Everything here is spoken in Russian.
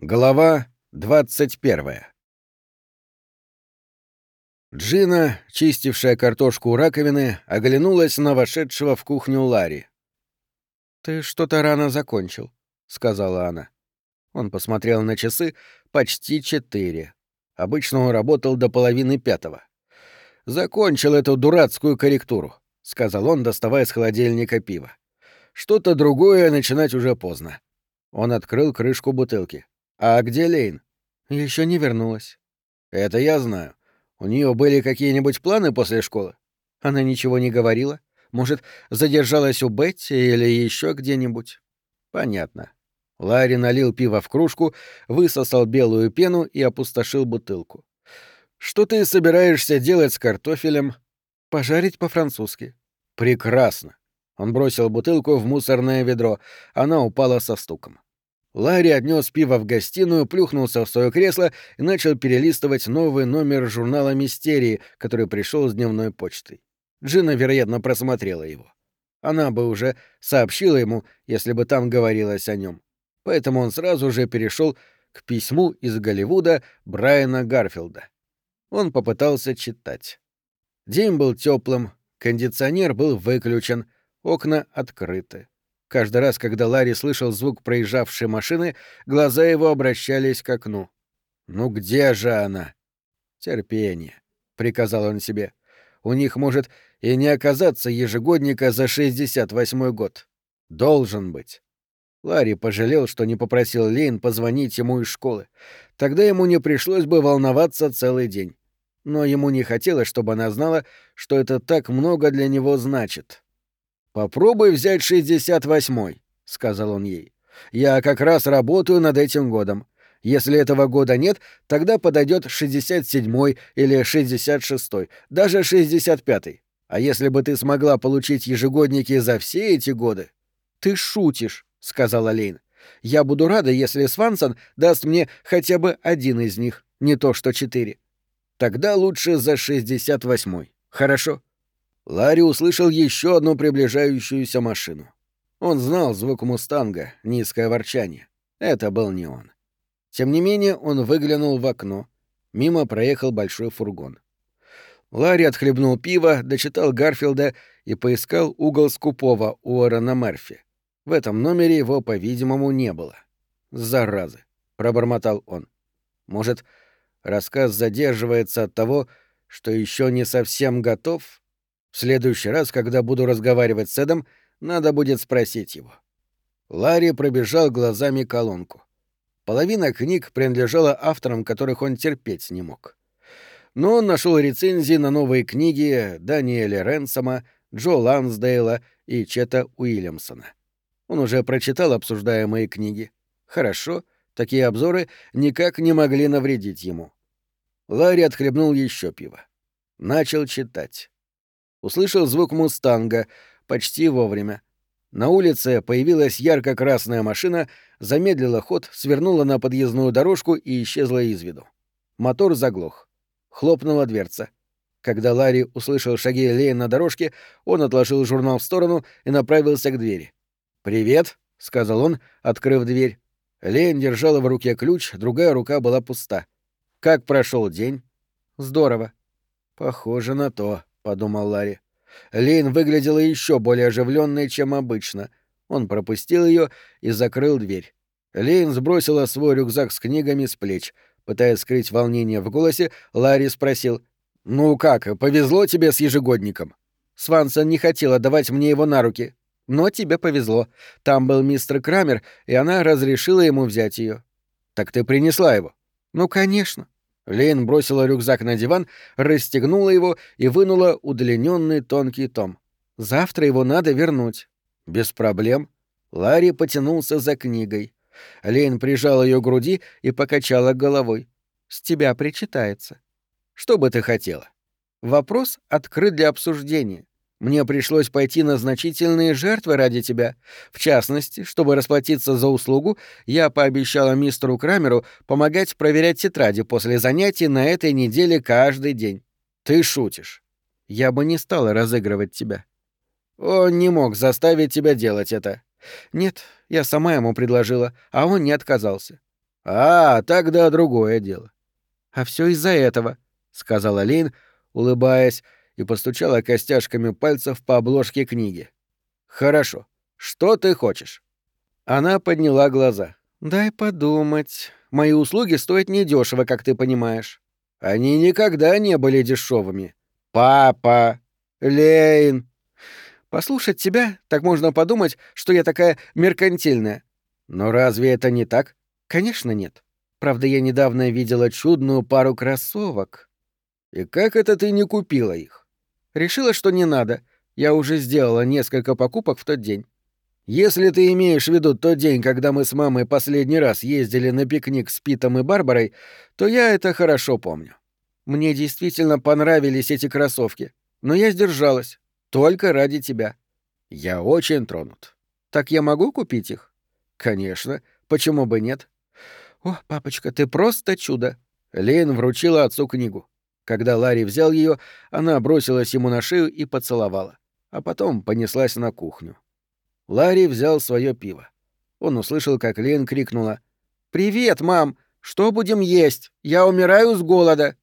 Глава 21 Джина, чистившая картошку у раковины, оглянулась на вошедшего в кухню Ларри. «Ты что-то рано закончил», — сказала она. Он посмотрел на часы почти четыре. Обычно он работал до половины пятого. «Закончил эту дурацкую корректуру», — сказал он, доставая с холодильника пиво. «Что-то другое начинать уже поздно». Он открыл крышку бутылки. «А где Лейн?» Еще не вернулась». «Это я знаю. У нее были какие-нибудь планы после школы?» Она ничего не говорила. Может, задержалась у Бетти или еще где-нибудь? Понятно. Ларри налил пиво в кружку, высосал белую пену и опустошил бутылку. «Что ты собираешься делать с картофелем?» «Пожарить по-французски». «Прекрасно». Он бросил бутылку в мусорное ведро. Она упала со стуком. Ларри отнес пиво в гостиную, плюхнулся в свое кресло и начал перелистывать новый номер журнала «Мистерии», который пришел с дневной почтой. Джина, вероятно, просмотрела его. Она бы уже сообщила ему, если бы там говорилось о нем поэтому он сразу же перешел к письму из Голливуда Брайана Гарфилда. Он попытался читать. День был теплым, кондиционер был выключен, окна открыты. Каждый раз, когда Ларри слышал звук проезжавшей машины, глаза его обращались к окну. «Ну где же она?» «Терпение», — приказал он себе. «У них может и не оказаться ежегодника за 68-й год. Должен быть». Ларри пожалел, что не попросил Лейн позвонить ему из школы. Тогда ему не пришлось бы волноваться целый день. Но ему не хотелось, чтобы она знала, что это так много для него значит. «Попробуй взять шестьдесят восьмой», — сказал он ей. «Я как раз работаю над этим годом. Если этого года нет, тогда подойдет шестьдесят седьмой или шестьдесят шестой, даже шестьдесят пятый. А если бы ты смогла получить ежегодники за все эти годы...» «Ты шутишь», — сказала Лейн. «Я буду рада, если Свансон даст мне хотя бы один из них, не то что четыре. Тогда лучше за шестьдесят восьмой. Хорошо?» Ларри услышал еще одну приближающуюся машину. Он знал звук мустанга, низкое ворчание. Это был не он. Тем не менее, он выглянул в окно. Мимо проехал большой фургон. Ларри отхлебнул пиво, дочитал Гарфилда и поискал угол скупого у Уоррена Мерфи. В этом номере его, по-видимому, не было. «Заразы!» — пробормотал он. «Может, рассказ задерживается от того, что еще не совсем готов? Следующий раз, когда буду разговаривать с Эдом, надо будет спросить его». Ларри пробежал глазами колонку. Половина книг принадлежала авторам, которых он терпеть не мог. Но он нашел рецензии на новые книги Даниэля Ренсома, Джо Лансдейла и Чета Уильямсона. Он уже прочитал обсуждаемые книги. Хорошо, такие обзоры никак не могли навредить ему. Ларри отхлебнул еще пиво. Начал читать. Услышал звук мустанга почти вовремя. На улице появилась ярко-красная машина, замедлила ход, свернула на подъездную дорожку и исчезла из виду. Мотор заглох. Хлопнула дверца. Когда Ларри услышал шаги Лея на дорожке, он отложил журнал в сторону и направился к двери. «Привет», — сказал он, открыв дверь. Лейн держала в руке ключ, другая рука была пуста. «Как прошел день?» «Здорово». «Похоже на то», — подумал Ларри. Лейн выглядела еще более оживленной, чем обычно. Он пропустил ее и закрыл дверь. Лейн сбросила свой рюкзак с книгами с плеч. Пытаясь скрыть волнение в голосе, Ларри спросил. «Ну как, повезло тебе с ежегодником?» Свансон не хотела давать мне его на руки. Но тебе повезло. Там был мистер Крамер, и она разрешила ему взять ее. Так ты принесла его? Ну, конечно. Лейн бросила рюкзак на диван, расстегнула его и вынула удлиненный тонкий том. Завтра его надо вернуть. Без проблем. Ларри потянулся за книгой. Лейн прижала ее к груди и покачала головой. С тебя причитается. Что бы ты хотела? Вопрос открыт для обсуждения. Мне пришлось пойти на значительные жертвы ради тебя. В частности, чтобы расплатиться за услугу, я пообещала мистеру Крамеру помогать проверять тетради после занятий на этой неделе каждый день. Ты шутишь. Я бы не стала разыгрывать тебя. Он не мог заставить тебя делать это. Нет, я сама ему предложила, а он не отказался. А, тогда другое дело. А все из-за этого, сказала Лин, улыбаясь, и постучала костяшками пальцев по обложке книги. Хорошо. Что ты хочешь? Она подняла глаза. Дай подумать. Мои услуги стоят недешево, как ты понимаешь. Они никогда не были дешевыми. Папа, Лейн. Послушать тебя, так можно подумать, что я такая меркантильная. Но разве это не так? Конечно, нет. Правда, я недавно видела чудную пару кроссовок. И как это ты не купила их? Решила, что не надо. Я уже сделала несколько покупок в тот день. Если ты имеешь в виду тот день, когда мы с мамой последний раз ездили на пикник с Питом и Барбарой, то я это хорошо помню. Мне действительно понравились эти кроссовки, но я сдержалась. Только ради тебя. Я очень тронут. Так я могу купить их? Конечно. Почему бы нет? О, папочка, ты просто чудо. Лейн вручила отцу книгу. Когда Ларри взял ее, она бросилась ему на шею и поцеловала, а потом понеслась на кухню. Ларри взял свое пиво. Он услышал, как Лен крикнула. «Привет, мам! Что будем есть? Я умираю с голода!»